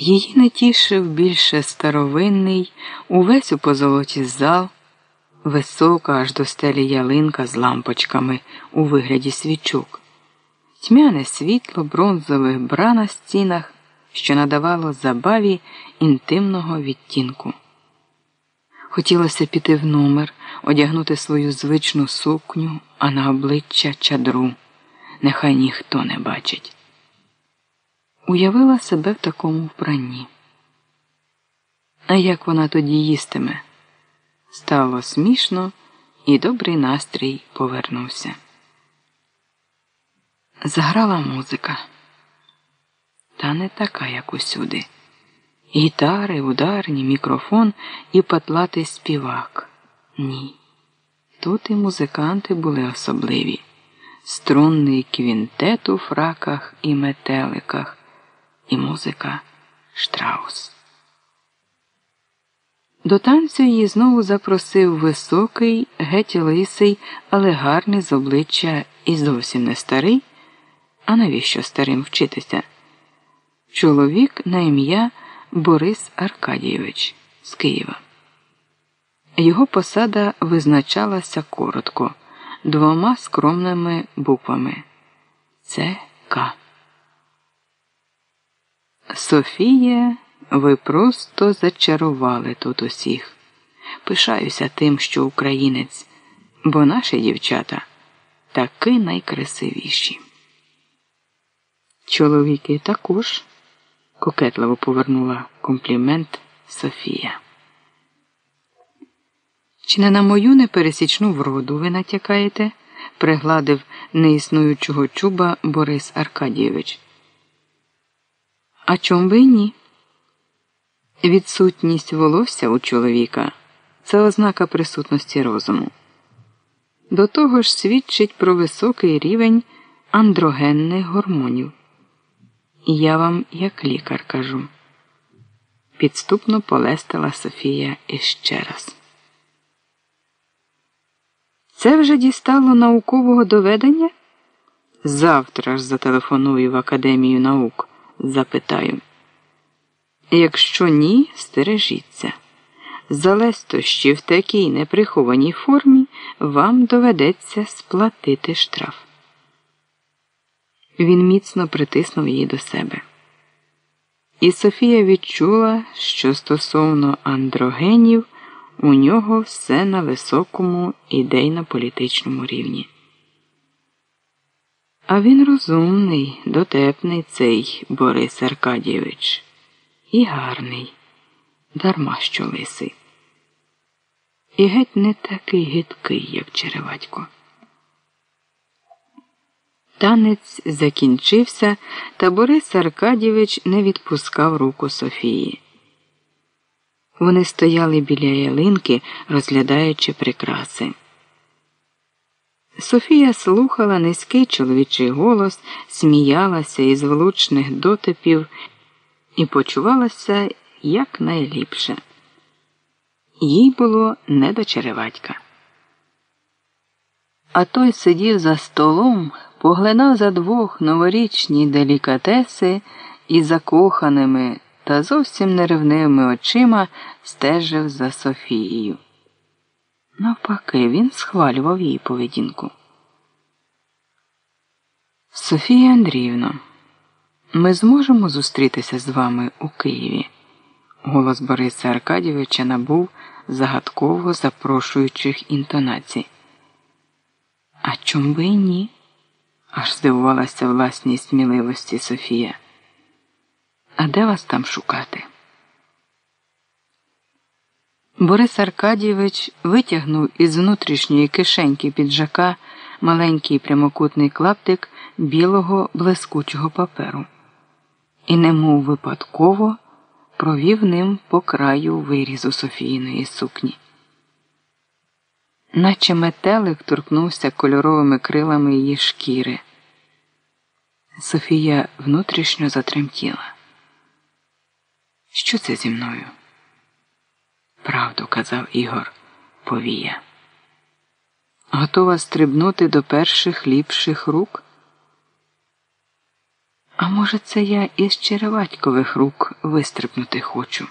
Її не тішив більше старовинний, увесь у позолоті зал, висока аж до стелі ялинка з лампочками у вигляді свічок, тьмяне світло бронзових бра на стінах, що надавало забаві інтимного відтінку. Хотілося піти в номер, одягнути свою звичну сукню, а на обличчя чадру. Нехай ніхто не бачить. Уявила себе в такому вбранні. А як вона тоді їстиме? Стало смішно, і добрий настрій повернувся. Заграла музика, та не така, як усюди. Гітари, ударні, мікрофон і патлатий співак. Ні. Тут і музиканти були особливі. Струнний квінтет у фраках і метеликах і музика Штраус. До танцю її знову запросив високий, геть лисий, але гарний з обличчя і зовсім не старий. А навіщо старим вчитися? Чоловік на ім'я Борис Аркадійович з Києва. Його посада визначалася коротко двома скромними буквами Це К. Софія, ви просто зачарували тут усіх. Пишаюся тим, що українець, бо наші дівчата таки найкрасивіші. Чоловіки також, кокетливо повернула комплімент Софія. Чи не на мою непересічну вроду ви натякаєте? пригладив неіснуючого чуба Борис Аркадійович. А чом би ні? Відсутність волосся у чоловіка це ознака присутності розуму. До того ж свідчить про високий рівень андрогенних гормонів. І я вам, як лікар, кажу, підступно полестила Софія іще раз. Це вже дістало наукового доведення? Завтра ж зателефоную в Академію наук запитаю. Якщо ні, стережіться. За лестощі в такій неприхованій формі вам доведеться сплатити штраф. Він міцно притиснув її до себе. І Софія відчула, що стосовно андрогенів у нього все на високому ідейно-політичному рівні. А він розумний, дотепний цей Борис Аркадійович. І гарний, дарма що лисий. І геть не такий гидкий, як Череватько. Танець закінчився, та Борис Аркадійович не відпускав руку Софії. Вони стояли біля ялинки, розглядаючи прикраси. Софія слухала низький чоловічий голос, сміялася із влучних дотипів і почувалася якнайліпше. Їй було не до череватька. А той сидів за столом, поглинав за двох новорічні делікатеси і закоханими та зовсім неревними очима стежив за Софією. Навпаки, він схвалював її поведінку. Софія Андріївна, ми зможемо зустрітися з вами у Києві. Голос Бориса Аркадійовича набув загадково запрошуючих інтонацій. А чом би і ні? аж здивувалася власній сміливості Софія. А де вас там шукати? Борис Аркадійович витягнув із внутрішньої кишеньки піджака маленький прямокутний клаптик білого блискучого паперу і, немов випадково, провів ним по краю вирізу Софійної сукні. Наче метелик торкнувся кольоровими крилами її шкіри. Софія внутрішньо затремтіла. Що це зі мною? Правду казав Ігор Повія. Готова стрибнути до перших ліпших рук? А може, це я із череватькових рук вистрибнути хочу?